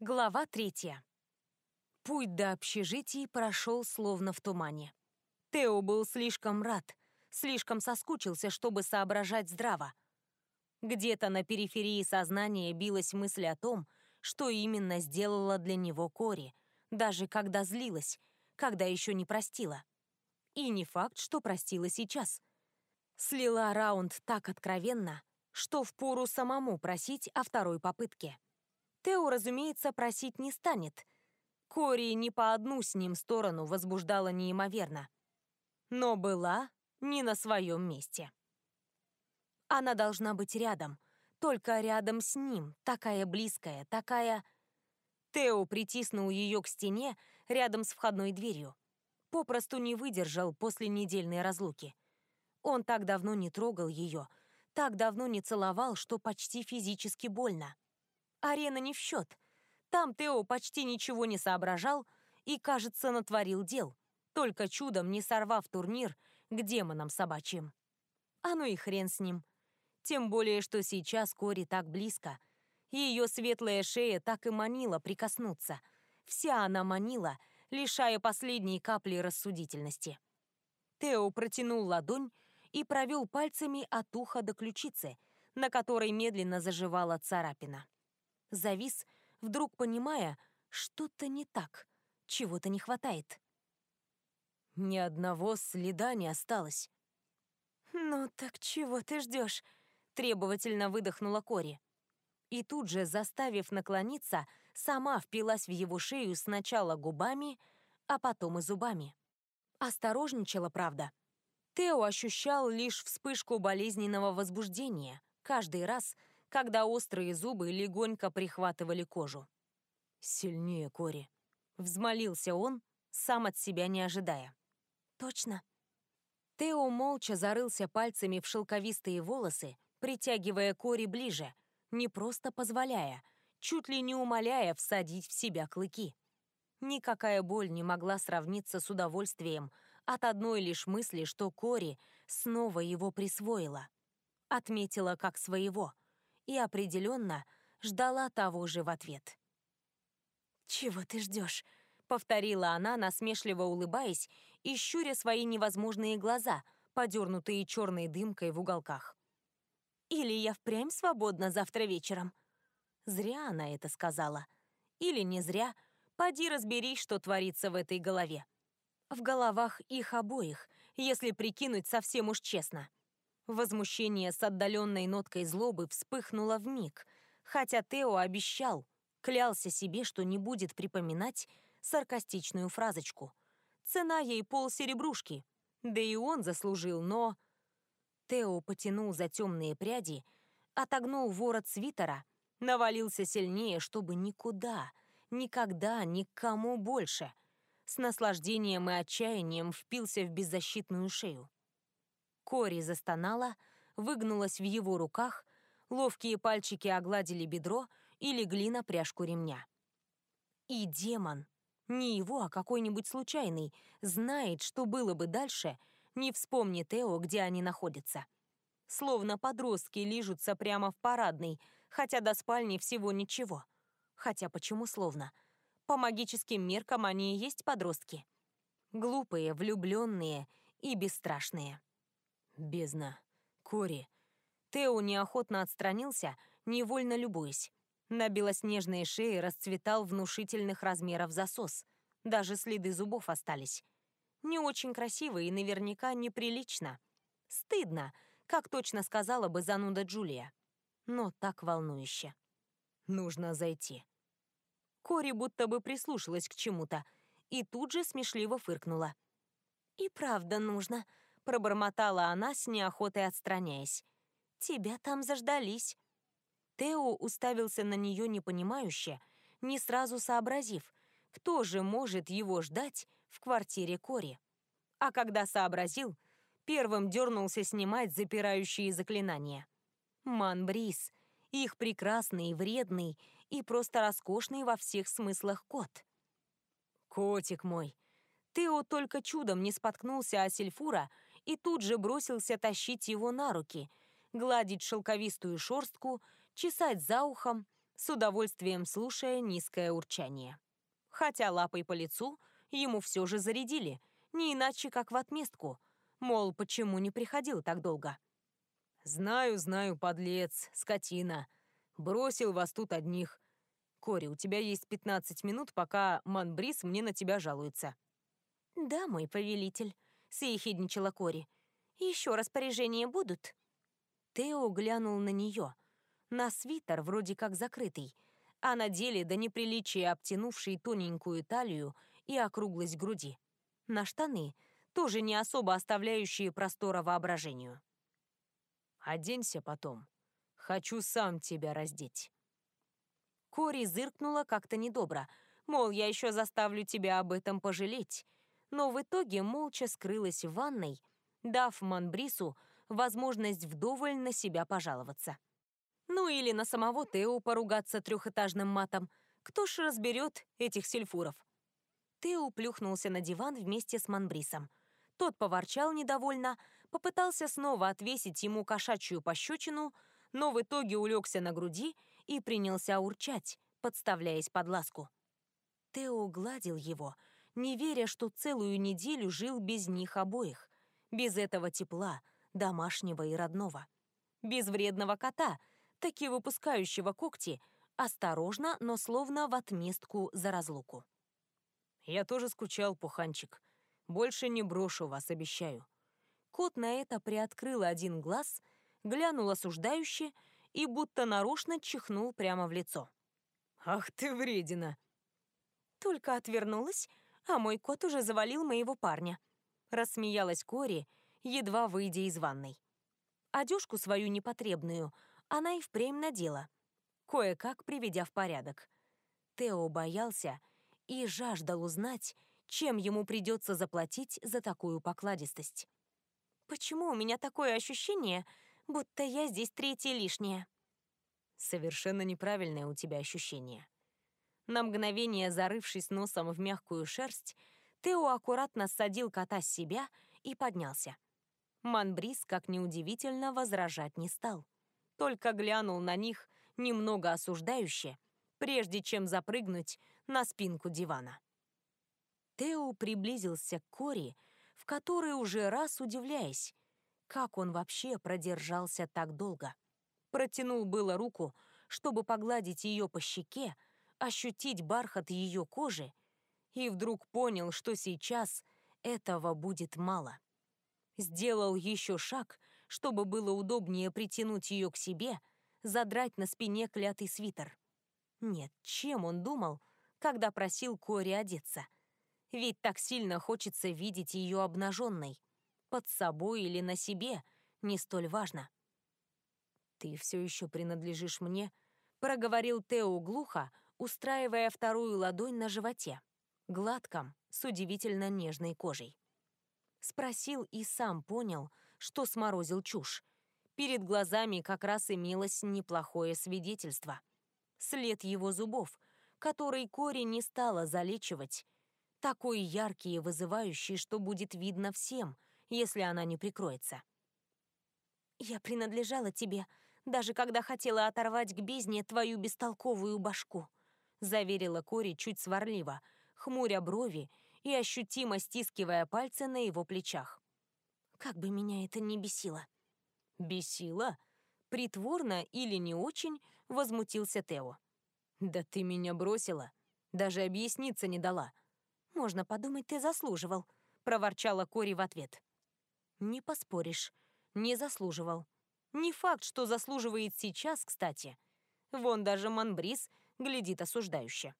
Глава третья. Путь до общежитий прошел словно в тумане. Тео был слишком рад, слишком соскучился, чтобы соображать здраво. Где-то на периферии сознания билась мысль о том, что именно сделала для него Кори, даже когда злилась, когда еще не простила. И не факт, что простила сейчас. Слила раунд так откровенно, что впору самому просить о второй попытке. Тео, разумеется, просить не станет. Кори не по одну с ним сторону возбуждала неимоверно. Но была не на своем месте. Она должна быть рядом, только рядом с ним, такая близкая, такая... Тео притиснул ее к стене рядом с входной дверью. Попросту не выдержал после недельной разлуки. Он так давно не трогал ее, так давно не целовал, что почти физически больно. Арена не в счет. Там Тео почти ничего не соображал и, кажется, натворил дел, только чудом не сорвав турнир к демонам собачьим. А ну и хрен с ним. Тем более, что сейчас Кори так близко. Ее светлая шея так и манила прикоснуться. Вся она манила, лишая последней капли рассудительности. Тео протянул ладонь и провел пальцами от уха до ключицы, на которой медленно заживала царапина завис, вдруг понимая, что-то не так, чего-то не хватает. Ни одного следа не осталось. «Ну так чего ты ждешь?» — требовательно выдохнула Кори. И тут же, заставив наклониться, сама впилась в его шею сначала губами, а потом и зубами. Осторожничала, правда. Тео ощущал лишь вспышку болезненного возбуждения каждый раз, когда острые зубы легонько прихватывали кожу. «Сильнее, Кори», — взмолился он, сам от себя не ожидая. «Точно». Тео молча зарылся пальцами в шелковистые волосы, притягивая Кори ближе, не просто позволяя, чуть ли не умоляя всадить в себя клыки. Никакая боль не могла сравниться с удовольствием от одной лишь мысли, что Кори снова его присвоила. Отметила как своего — и определенно ждала того же в ответ. «Чего ты ждешь?» — повторила она, насмешливо улыбаясь и щуря свои невозможные глаза, подернутые черной дымкой в уголках. «Или я впрямь свободна завтра вечером?» Зря она это сказала. Или не зря. Поди разберись, что творится в этой голове. В головах их обоих, если прикинуть совсем уж честно. Возмущение с отдаленной ноткой злобы вспыхнуло в миг, хотя Тео обещал, клялся себе, что не будет припоминать саркастичную фразочку. Цена ей пол серебрушки, да и он заслужил, но... Тео потянул за темные пряди, отогнул ворот свитера, навалился сильнее, чтобы никуда, никогда, никому больше. С наслаждением и отчаянием впился в беззащитную шею. Кори застонала, выгнулась в его руках, ловкие пальчики огладили бедро и легли на пряжку ремня. И демон, не его, а какой-нибудь случайный, знает, что было бы дальше, не вспомни Тео, где они находятся. Словно подростки лижутся прямо в парадной, хотя до спальни всего ничего. Хотя почему словно? По магическим меркам они и есть подростки. Глупые, влюбленные и бесстрашные. Бездна. Кори. Тео неохотно отстранился, невольно любуясь. На белоснежной шее расцветал внушительных размеров засос. Даже следы зубов остались. Не очень красиво и наверняка неприлично. Стыдно, как точно сказала бы зануда Джулия. Но так волнующе. Нужно зайти. Кори будто бы прислушалась к чему-то и тут же смешливо фыркнула. «И правда нужно», пробормотала она с неохотой отстраняясь. «Тебя там заждались». Тео уставился на нее непонимающе, не сразу сообразив, кто же может его ждать в квартире Кори. А когда сообразил, первым дернулся снимать запирающие заклинания. Манбрис, их прекрасный, вредный и просто роскошный во всех смыслах кот. «Котик мой!» Тео только чудом не споткнулся о Сильфура и тут же бросился тащить его на руки, гладить шелковистую шорстку, чесать за ухом, с удовольствием слушая низкое урчание. Хотя лапой по лицу ему все же зарядили, не иначе как в отместку, мол, почему не приходил так долго. «Знаю, знаю, подлец, скотина. Бросил вас тут одних. Кори, у тебя есть 15 минут, пока Манбрис мне на тебя жалуется». «Да, мой повелитель», — съехидничала Кори. «Еще распоряжения будут?» Тео глянул на нее. На свитер вроде как закрытый, а на деле до неприличия обтянувший тоненькую талию и округлость груди. На штаны, тоже не особо оставляющие простора воображению. «Оденься потом. Хочу сам тебя раздеть». Кори зыркнула как-то недобро, мол, я еще заставлю тебя об этом пожалеть, но в итоге молча скрылась в ванной, дав Манбрису возможность вдоволь на себя пожаловаться. Ну или на самого Тео поругаться трехэтажным матом. Кто ж разберет этих сельфуров? Тео плюхнулся на диван вместе с Манбрисом. Тот поворчал недовольно, попытался снова отвесить ему кошачью пощечину, но в итоге улегся на груди и принялся урчать, подставляясь под ласку. Тео гладил его, не веря, что целую неделю жил без них обоих, без этого тепла, домашнего и родного. Без вредного кота, таки выпускающего когти, осторожно, но словно в отместку за разлуку. «Я тоже скучал, пуханчик. Больше не брошу вас, обещаю». Кот на это приоткрыл один глаз, глянул осуждающе и будто нарочно чихнул прямо в лицо. «Ах ты вредина!» Только отвернулась, а мой кот уже завалил моего парня. Рассмеялась Кори, едва выйдя из ванной. Одежку свою непотребную она и впрямь надела, кое-как приведя в порядок. Тео боялся и жаждал узнать, чем ему придется заплатить за такую покладистость. «Почему у меня такое ощущение, будто я здесь третья лишняя?» Совершенно неправильное у тебя ощущение. На мгновение зарывшись носом в мягкую шерсть, Тео аккуратно ссадил кота с себя и поднялся. Манбрис, как неудивительно, возражать не стал. Только глянул на них немного осуждающе, прежде чем запрыгнуть на спинку дивана. Тео приблизился к Кори, в которой уже раз удивляясь, как он вообще продержался так долго. Протянул было руку, чтобы погладить ее по щеке, ощутить бархат ее кожи, и вдруг понял, что сейчас этого будет мало сделал еще шаг, чтобы было удобнее притянуть ее к себе, задрать на спине клятый свитер. Нет, чем он думал, когда просил Кори одеться? Ведь так сильно хочется видеть ее обнаженной. Под собой или на себе, не столь важно. «Ты все еще принадлежишь мне», — проговорил Тео глухо, устраивая вторую ладонь на животе, гладком, с удивительно нежной кожей. Спросил и сам понял, что сморозил чушь. Перед глазами как раз имелось неплохое свидетельство. След его зубов, который Кори не стала залечивать, такой яркий и вызывающий, что будет видно всем, если она не прикроется. «Я принадлежала тебе, даже когда хотела оторвать к бездне твою бестолковую башку», заверила Кори чуть сварливо, хмуря брови и ощутимо стискивая пальцы на его плечах. Как бы меня это ни бесило. «Бесило?» Притворно или не очень возмутился Тео. «Да ты меня бросила. Даже объясниться не дала». «Можно подумать, ты заслуживал», — проворчала Кори в ответ. «Не поспоришь. Не заслуживал. Не факт, что заслуживает сейчас, кстати. Вон даже Манбрис глядит осуждающе».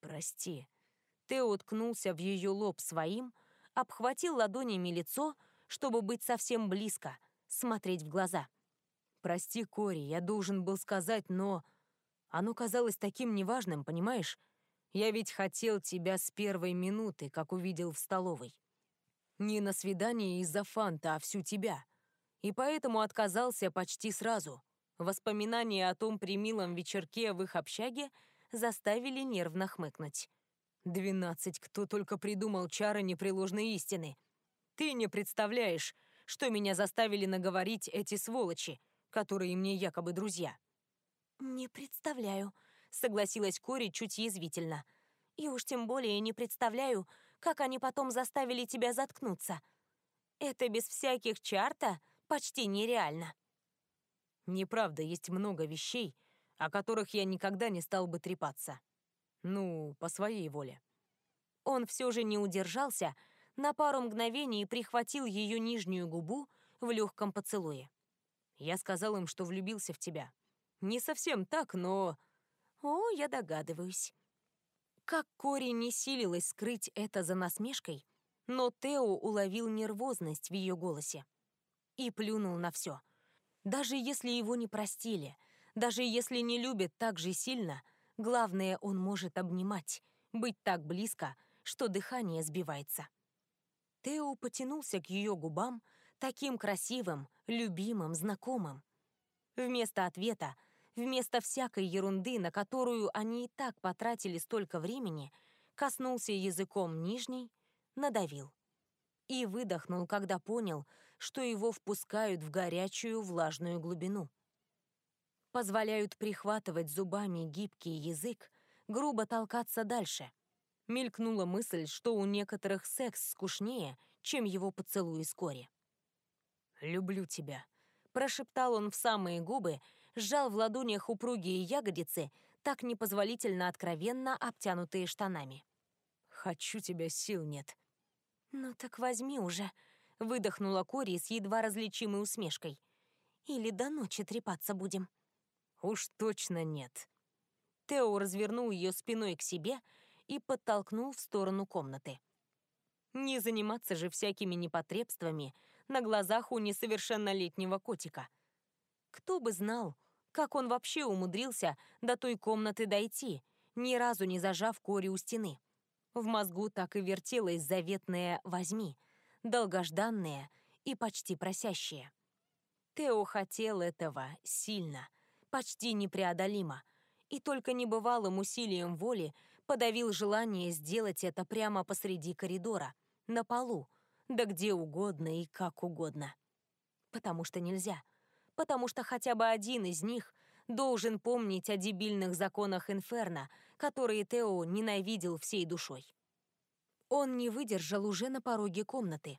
«Прости», Тео уткнулся в ее лоб своим, обхватил ладонями лицо, чтобы быть совсем близко, смотреть в глаза. «Прости, Кори, я должен был сказать, но...» Оно казалось таким неважным, понимаешь? Я ведь хотел тебя с первой минуты, как увидел в столовой. Не на свидание из-за фанта, а всю тебя. И поэтому отказался почти сразу. Воспоминания о том примилом вечерке в их общаге заставили нервно хмыкнуть. Двенадцать, кто только придумал чары непреложной истины. Ты не представляешь, что меня заставили наговорить эти сволочи, которые мне якобы друзья. «Не представляю», — согласилась Кори чуть язвительно. «И уж тем более не представляю, как они потом заставили тебя заткнуться. Это без всяких чарта почти нереально». «Неправда, есть много вещей, о которых я никогда не стал бы трепаться. Ну, по своей воле». Он все же не удержался, на пару мгновений прихватил ее нижнюю губу в легком поцелуе. «Я сказал им, что влюбился в тебя. Не совсем так, но...» «О, я догадываюсь». Как Кори не силилась скрыть это за насмешкой, но Тео уловил нервозность в ее голосе и плюнул на все. Даже если его не простили, даже если не любят так же сильно, главное, он может обнимать, быть так близко, что дыхание сбивается. Тео потянулся к ее губам, таким красивым, любимым, знакомым. Вместо ответа, вместо всякой ерунды, на которую они и так потратили столько времени, коснулся языком нижней, надавил. И выдохнул, когда понял, что его впускают в горячую влажную глубину. Позволяют прихватывать зубами гибкий язык, грубо толкаться дальше — Мелькнула мысль, что у некоторых секс скучнее, чем его поцелуи с Кори. «Люблю тебя», — прошептал он в самые губы, сжал в ладонях упругие ягодицы, так непозволительно откровенно обтянутые штанами. «Хочу тебя, сил нет». «Ну так возьми уже», — выдохнула Кори с едва различимой усмешкой. «Или до ночи трепаться будем». «Уж точно нет». Тео развернул ее спиной к себе, — и подтолкнул в сторону комнаты. Не заниматься же всякими непотребствами на глазах у несовершеннолетнего котика. Кто бы знал, как он вообще умудрился до той комнаты дойти, ни разу не зажав Кори у стены. В мозгу так и вертелось заветное «возьми», долгожданное и почти просящее. Тео хотел этого сильно, почти непреодолимо, и только небывалым усилием воли подавил желание сделать это прямо посреди коридора, на полу, да где угодно и как угодно. Потому что нельзя. Потому что хотя бы один из них должен помнить о дебильных законах Инферно, которые Тео ненавидел всей душой. Он не выдержал уже на пороге комнаты.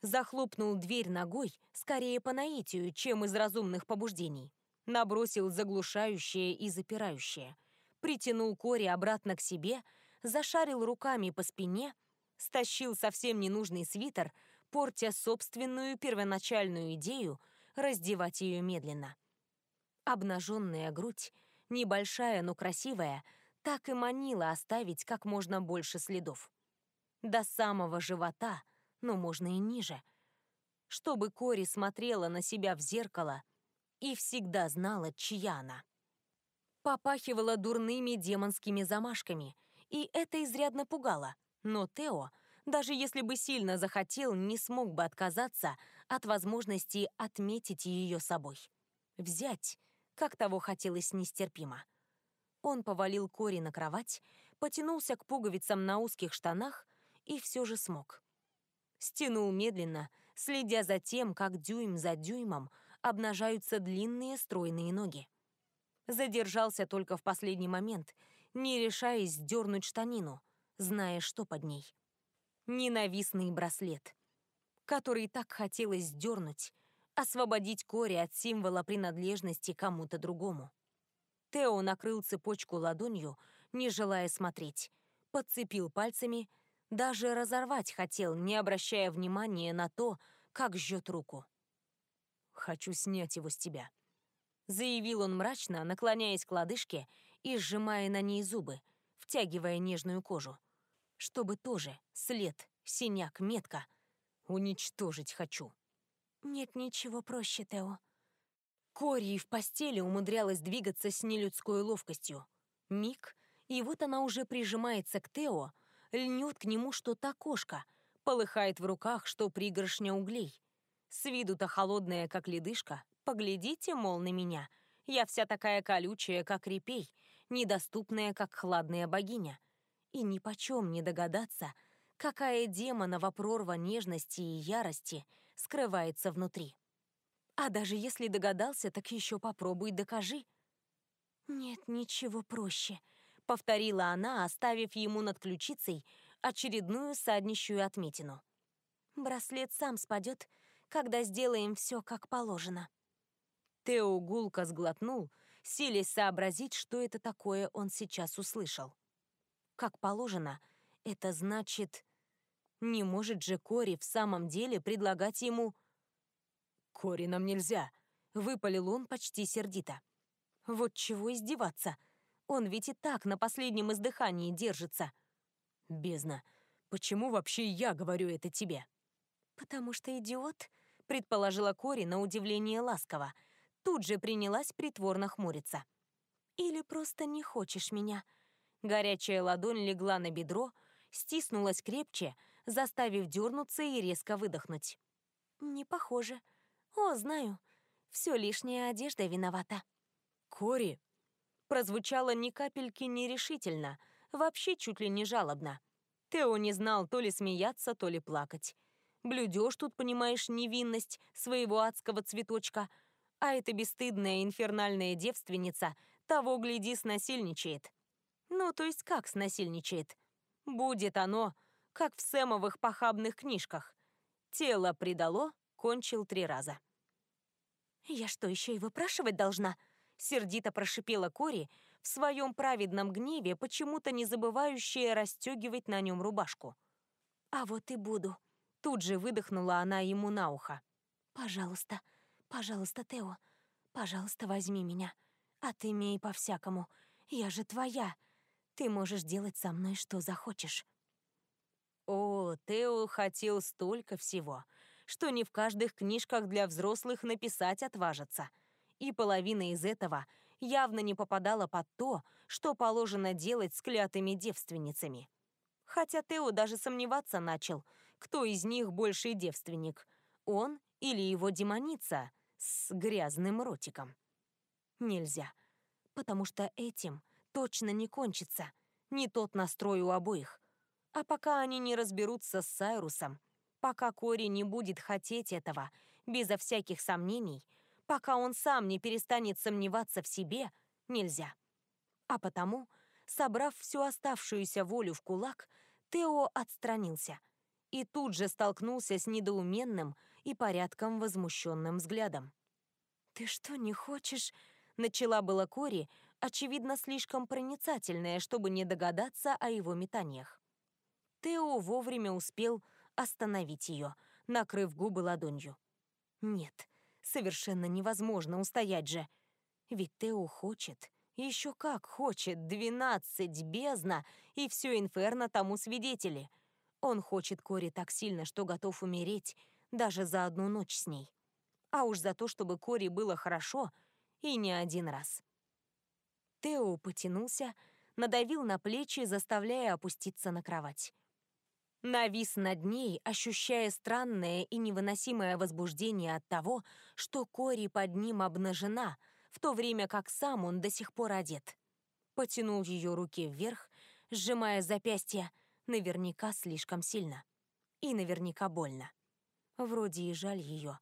Захлопнул дверь ногой, скорее по наитию, чем из разумных побуждений. Набросил заглушающее и запирающее — притянул Кори обратно к себе, зашарил руками по спине, стащил совсем ненужный свитер, портя собственную первоначальную идею раздевать ее медленно. Обнаженная грудь, небольшая, но красивая, так и манила оставить как можно больше следов. До самого живота, но можно и ниже. Чтобы Кори смотрела на себя в зеркало и всегда знала, чья она попахивала дурными демонскими замашками, и это изрядно пугало. Но Тео, даже если бы сильно захотел, не смог бы отказаться от возможности отметить ее собой. Взять, как того хотелось нестерпимо. Он повалил Кори на кровать, потянулся к пуговицам на узких штанах и все же смог. Стянул медленно, следя за тем, как дюйм за дюймом обнажаются длинные стройные ноги задержался только в последний момент, не решаясь дернуть штанину, зная, что под ней. Ненавистный браслет, который так хотелось сдернуть, освободить Кори от символа принадлежности кому-то другому. Тео накрыл цепочку ладонью, не желая смотреть, подцепил пальцами, даже разорвать хотел, не обращая внимания на то, как жжет руку. «Хочу снять его с тебя», заявил он мрачно, наклоняясь к лодыжке и сжимая на ней зубы, втягивая нежную кожу. Чтобы тоже след, синяк, метка. Уничтожить хочу. Нет ничего проще, Тео. Кори в постели умудрялась двигаться с нелюдской ловкостью. Миг, и вот она уже прижимается к Тео, льнет к нему что-то кошка, полыхает в руках, что пригоршня углей. С виду-то холодная, как ледышка, Поглядите, мол, на меня. Я вся такая колючая, как репей, недоступная, как хладная богиня. И ни почем не догадаться, какая демонова прорва нежности и ярости скрывается внутри. А даже если догадался, так еще попробуй докажи. «Нет ничего проще», — повторила она, оставив ему над ключицей очередную саднищую отметину. «Браслет сам спадет, когда сделаем все как положено». Тео гулко сглотнул, силясь сообразить, что это такое он сейчас услышал. Как положено, это значит... Не может же Кори в самом деле предлагать ему... «Кори, нам нельзя!» — выпалил он почти сердито. Вот чего издеваться? Он ведь и так на последнем издыхании держится. Бездна, почему вообще я говорю это тебе? Потому что идиот, предположила Кори на удивление ласково. Тут же принялась притворно хмуриться. Или просто не хочешь меня? Горячая ладонь легла на бедро, стиснулась крепче, заставив дернуться и резко выдохнуть. Не похоже. О, знаю. Все лишняя одежда виновата. Кори прозвучало ни капельки нерешительно, вообще чуть ли не жалобно. Тео не знал то ли смеяться, то ли плакать. Блюдешь тут, понимаешь, невинность своего адского цветочка, а эта бесстыдная инфернальная девственница того, гляди, снасильничает. Ну, то есть как снасильничает? Будет оно, как в Сэмовых похабных книжках. Тело предало, кончил три раза. «Я что, еще и выпрашивать должна?» Сердито прошипела Кори, в своем праведном гневе почему-то не забывающая расстегивать на нем рубашку. «А вот и буду», — тут же выдохнула она ему на ухо. «Пожалуйста, пожалуйста, Тео, пожалуйста, возьми меня. Отымей по-всякому. Я же твоя. Ты можешь делать со мной, что захочешь». О, Тео хотел столько всего, что не в каждых книжках для взрослых написать отважится — и половина из этого явно не попадала под то, что положено делать с клятыми девственницами. Хотя Тео даже сомневаться начал, кто из них больший девственник, он или его демоница с грязным ротиком. Нельзя, потому что этим точно не кончится, не тот настрой у обоих. А пока они не разберутся с Сайрусом, пока Кори не будет хотеть этого, безо всяких сомнений — пока он сам не перестанет сомневаться в себе, нельзя. А потому, собрав всю оставшуюся волю в кулак, Тео отстранился и тут же столкнулся с недоуменным и порядком возмущенным взглядом. «Ты что, не хочешь?» — начала была Кори, очевидно, слишком проницательная, чтобы не догадаться о его метаниях. Тео вовремя успел остановить ее, накрыв губы ладонью. «Нет, Совершенно невозможно устоять же. Ведь Тео хочет, еще как хочет, двенадцать бездна, и все инферно тому свидетели. Он хочет Кори так сильно, что готов умереть даже за одну ночь с ней. А уж за то, чтобы Кори было хорошо, и не один раз. Тео потянулся, надавил на плечи, заставляя опуститься на кровать. Навис над ней, ощущая странное и невыносимое возбуждение от того, что Кори под ним обнажена, в то время как сам он до сих пор одет. Потянул ее руки вверх, сжимая запястье, наверняка слишком сильно. И наверняка больно. Вроде и жаль ее.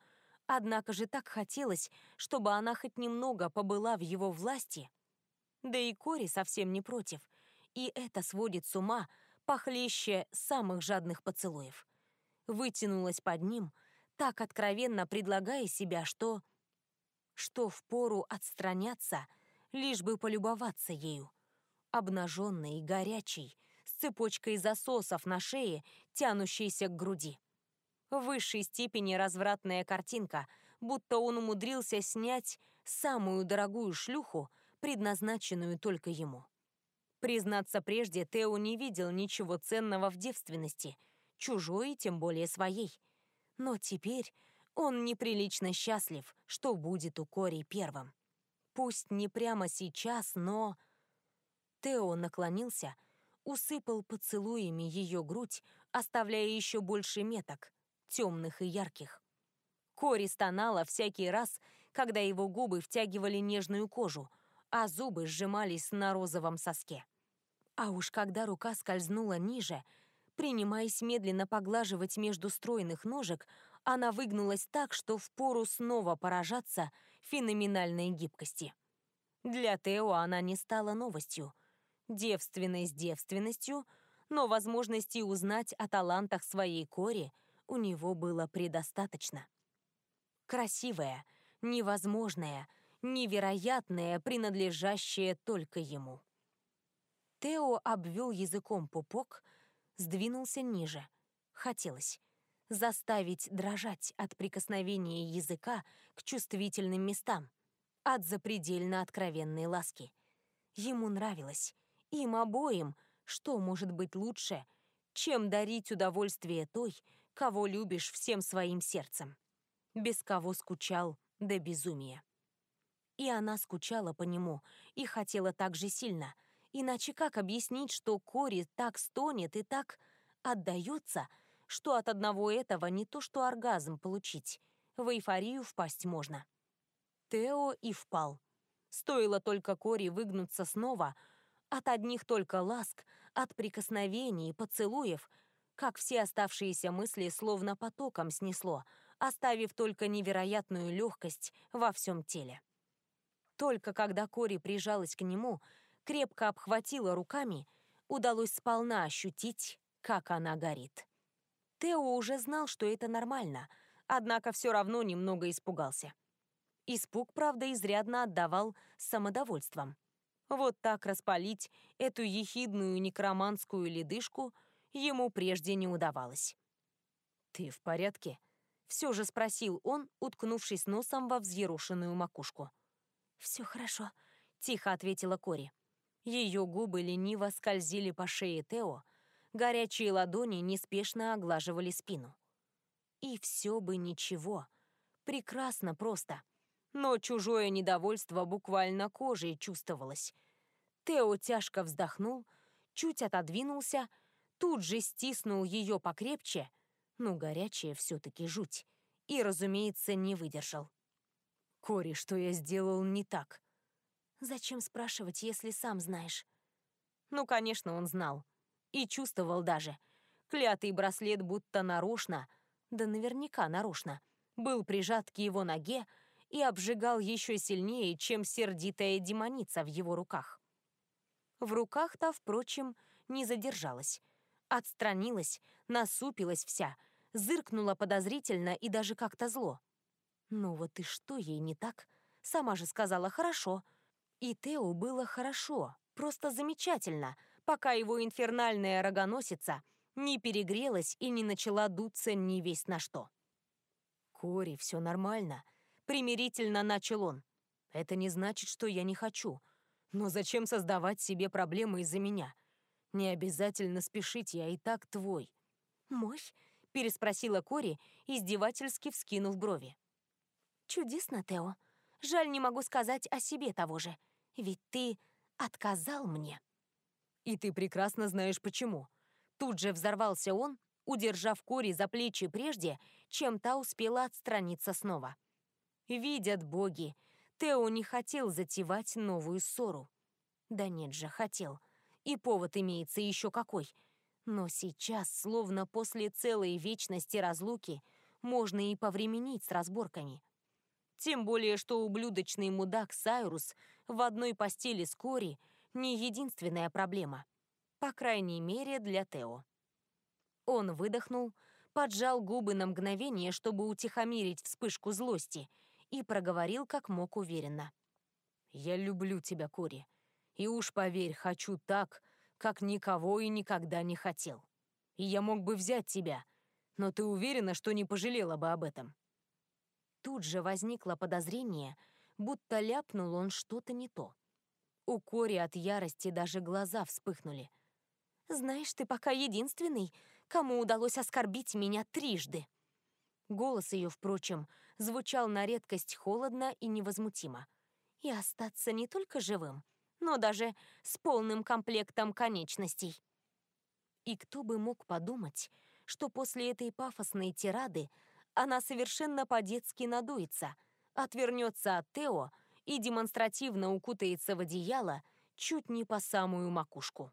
Однако же так хотелось, чтобы она хоть немного побыла в его власти. Да и Кори совсем не против. И это сводит с ума, похлеще самых жадных поцелуев. Вытянулась под ним, так откровенно предлагая себя, что... Что впору отстраняться, лишь бы полюбоваться ею. Обнаженной и горячей, с цепочкой засосов на шее, тянущейся к груди. В высшей степени развратная картинка, будто он умудрился снять самую дорогую шлюху, предназначенную только ему. Признаться прежде, Тео не видел ничего ценного в девственности, чужой, тем более своей. Но теперь он неприлично счастлив, что будет у Кори первым. Пусть не прямо сейчас, но... Тео наклонился, усыпал поцелуями ее грудь, оставляя еще больше меток, темных и ярких. Кори стонала всякий раз, когда его губы втягивали нежную кожу, а зубы сжимались на розовом соске. А уж когда рука скользнула ниже, принимаясь медленно поглаживать между стройных ножек, она выгнулась так, что впору снова поражаться феноменальной гибкости. Для Тео она не стала новостью. Девственность девственностью, но возможности узнать о талантах своей Кори у него было предостаточно. Красивая, невозможная, невероятная, принадлежащая только ему. Тео обвел языком пупок, сдвинулся ниже. Хотелось заставить дрожать от прикосновения языка к чувствительным местам, от запредельно откровенной ласки. Ему нравилось, им обоим, что может быть лучше, чем дарить удовольствие той, кого любишь всем своим сердцем, без кого скучал до безумия. И она скучала по нему и хотела так же сильно, иначе как объяснить, что Кори так стонет и так отдается, что от одного этого не то что оргазм получить, в эйфорию впасть можно. Тео и впал. Стоило только Кори выгнуться снова, от одних только ласк, от прикосновений, поцелуев, как все оставшиеся мысли словно потоком снесло, оставив только невероятную легкость во всем теле. Только когда Кори прижалась к нему, крепко обхватила руками, удалось сполна ощутить, как она горит. Тео уже знал, что это нормально, однако все равно немного испугался. Испуг, правда, изрядно отдавал самодовольством. Вот так распалить эту ехидную некроманскую ледышку ему прежде не удавалось. «Ты в порядке?» — все же спросил он, уткнувшись носом во взъерушенную макушку. «Все хорошо», — тихо ответила Кори. Ее губы лениво скользили по шее Тео, горячие ладони неспешно оглаживали спину. И все бы ничего. Прекрасно просто. Но чужое недовольство буквально кожей чувствовалось. Тео тяжко вздохнул, чуть отодвинулся, тут же стиснул ее покрепче, ну, горячая все-таки жуть, и, разумеется, не выдержал. «Кори, что я сделал не так?» «Зачем спрашивать, если сам знаешь?» Ну, конечно, он знал. И чувствовал даже. Клятый браслет будто нарочно, да наверняка нарочно, был прижат к его ноге и обжигал еще сильнее, чем сердитая демоница в его руках. В руках-то, впрочем, не задержалась. Отстранилась, насупилась вся, зыркнула подозрительно и даже как-то зло. Ну вот и что ей не так? Сама же сказала «хорошо». И Тео было хорошо, просто замечательно — пока его инфернальная рогоносица не перегрелась и не начала дуться ни весь на что. «Кори, все нормально», — примирительно начал он. «Это не значит, что я не хочу. Но зачем создавать себе проблемы из-за меня? Не обязательно спешить, я и так твой». «Мой?» — переспросила Кори, издевательски вскинув брови. «Чудесно, Тео. Жаль, не могу сказать о себе того же. Ведь ты отказал мне». И ты прекрасно знаешь почему. Тут же взорвался он, удержав Кори за плечи прежде, чем та успела отстраниться снова. Видят боги, Тео не хотел затевать новую ссору. Да нет же, хотел. И повод имеется еще какой. Но сейчас, словно после целой вечности разлуки, можно и повременить с разборками. Тем более, что ублюдочный мудак Сайрус в одной постели с Кори не единственная проблема. По крайней мере, для Тео. Он выдохнул, поджал губы на мгновение, чтобы утихомирить вспышку злости, и проговорил как мог уверенно. «Я люблю тебя, Кори. И уж поверь, хочу так, как никого и никогда не хотел. И я мог бы взять тебя, но ты уверена, что не пожалела бы об этом?» Тут же возникло подозрение, будто ляпнул он что-то не то. У Кори от ярости даже глаза вспыхнули. «Знаешь, ты пока единственный, кому удалось оскорбить меня трижды». Голос ее, впрочем, звучал на редкость холодно и невозмутимо. И остаться не только живым, но даже с полным комплектом конечностей. И кто бы мог подумать, что после этой пафосной тирады она совершенно по-детски надуется, отвернется от Тео и демонстративно укутается в одеяло чуть не по самую макушку.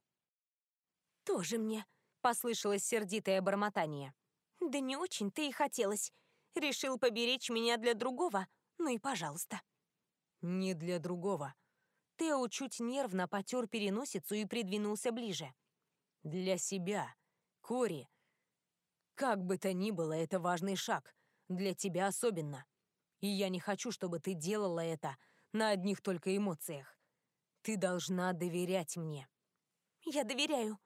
«Тоже мне», — послышалось сердитое бормотание. «Да не очень-то и хотелось. Решил поберечь меня для другого, ну и пожалуйста». «Не для другого. Тео чуть нервно потер переносицу и придвинулся ближе. «Для себя. Кори. Как бы то ни было, это важный шаг. Для тебя особенно. И я не хочу, чтобы ты делала это на одних только эмоциях. Ты должна доверять мне». «Я доверяю».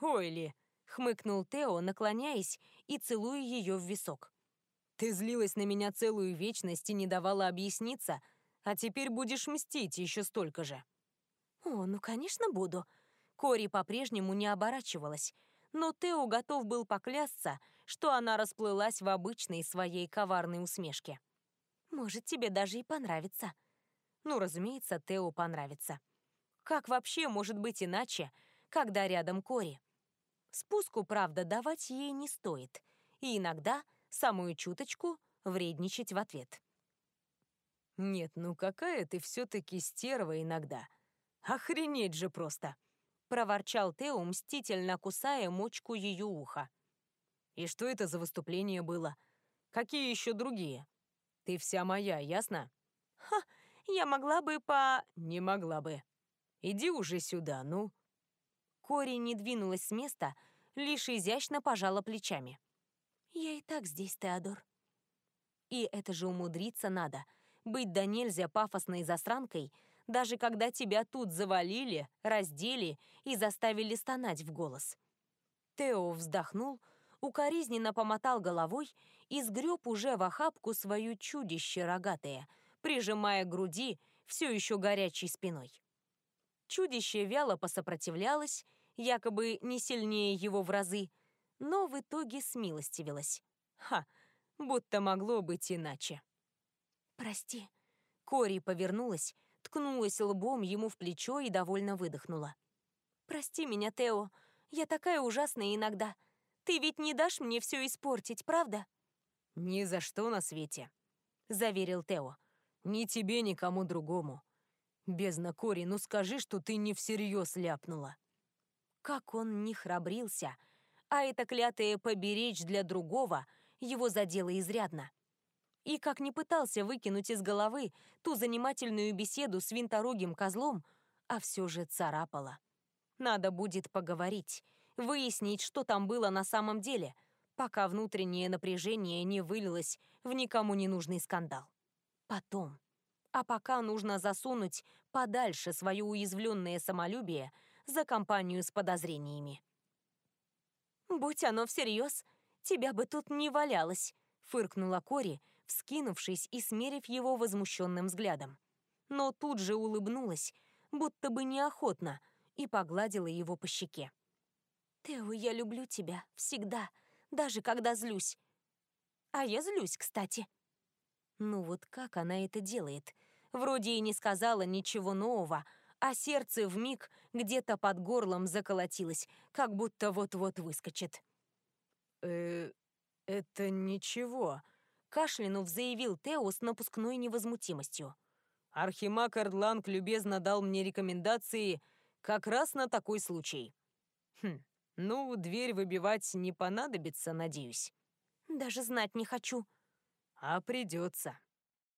«Ойли», — хмыкнул Тео, наклоняясь и целуя ее в висок. «Ты злилась на меня целую вечность и не давала объясниться, — а теперь будешь мстить еще столько же». «О, ну, конечно, буду». Кори по-прежнему не оборачивалась, но Тео готов был поклясться, что она расплылась в обычной своей коварной усмешке. «Может, тебе даже и понравится». Ну, разумеется, Тео понравится. Как вообще может быть иначе, когда рядом Кори? Спуску, правда, давать ей не стоит. И иногда, самую чуточку, вредничать в ответ. «Нет, ну какая ты все-таки стерва иногда. Охренеть же просто!» — проворчал Тео, мстительно кусая мочку ее уха. «И что это за выступление было? Какие еще другие? Ты вся моя, ясно?» «Ха, я могла бы по...» «Не могла бы. Иди уже сюда, ну». Кори не двинулась с места, лишь изящно пожала плечами. «Я и так здесь, Теодор». И это же умудриться надо — быть да нельзя пафосной засранкой, даже когда тебя тут завалили, раздели и заставили стонать в голос. Тео вздохнул, укоризненно помотал головой и сгреб уже в охапку свою чудище рогатое, прижимая к груди все еще горячей спиной. Чудище вяло посопротивлялось, якобы не сильнее его в разы, но в итоге смилостивилось. Ха, будто могло быть иначе. «Прости». Кори повернулась, ткнулась лбом ему в плечо и довольно выдохнула. «Прости меня, Тео. Я такая ужасная иногда. Ты ведь не дашь мне все испортить, правда?» «Ни за что на свете», — заверил Тео. «Ни тебе, ни кому другому. Бездна Кори, ну скажи, что ты не всерьез ляпнула». Как он не храбрился, а это клятое «поберечь для другого» его задело изрядно. И как не пытался выкинуть из головы ту занимательную беседу с винторогим козлом, а все же царапало. Надо будет поговорить, выяснить, что там было на самом деле, пока внутреннее напряжение не вылилось в никому не нужный скандал. Потом. А пока нужно засунуть подальше свое уязвленное самолюбие за компанию с подозрениями. «Будь оно всерьез, тебя бы тут не валялось», — фыркнула Кори, — вскинувшись и смерив его возмущенным взглядом. Но тут же улыбнулась, будто бы неохотно, и погладила его по щеке. «Тео, я люблю тебя. Всегда. Даже когда злюсь. А я злюсь, кстати». Ну вот как она это делает? Вроде и не сказала ничего нового, а сердце вмиг где-то под горлом заколотилось, как будто вот-вот выскочит. «Э, это ничего», кашлянув, заявил Тео с напускной невозмутимостью. Архимаг Эрдланг любезно дал мне рекомендации как раз на такой случай. Хм, ну, дверь выбивать не понадобится, надеюсь. Даже знать не хочу. А придется.